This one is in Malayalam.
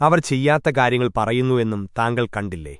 അവർ ചെയ്യാത്ത കാര്യങ്ങൾ പറയുന്നു എന്നും താങ്കൾ കണ്ടില്ലേ